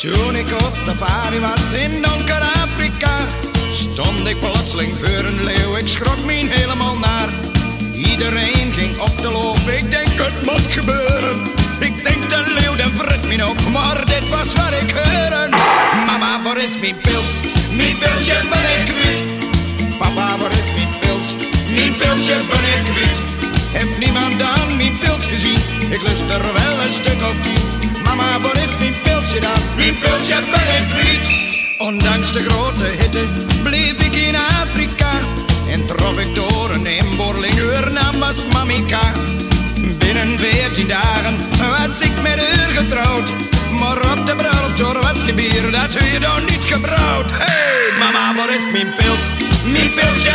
Toen ik op safari was in donker Afrika, stond ik plotseling voor een leeuw. Ik schrok me helemaal naar. Iedereen ging op de loop, ik denk het moet gebeuren. Ik denk de leeuw, de vrit me op, maar dit was wat ik hoorde. Mama, waar is mijn pils? Mijn pilsje ben ik kwijt. Papa, waar is mijn pils? Mijn pilsje ben ik kwijt. Heeft niemand dan mijn pils gezien? Ik lust er wel een stuk of tien. Ondanks de grote hitte bleef ik in Afrika en trof ik door een inboorling, uur naam was Mamika. Binnen veertien dagen was ik met haar getrouwd, maar op de bruiloft door was gebier dat u je dan niet gebrouwd. Hey, mama, wat is mijn pils? Mijn pilsje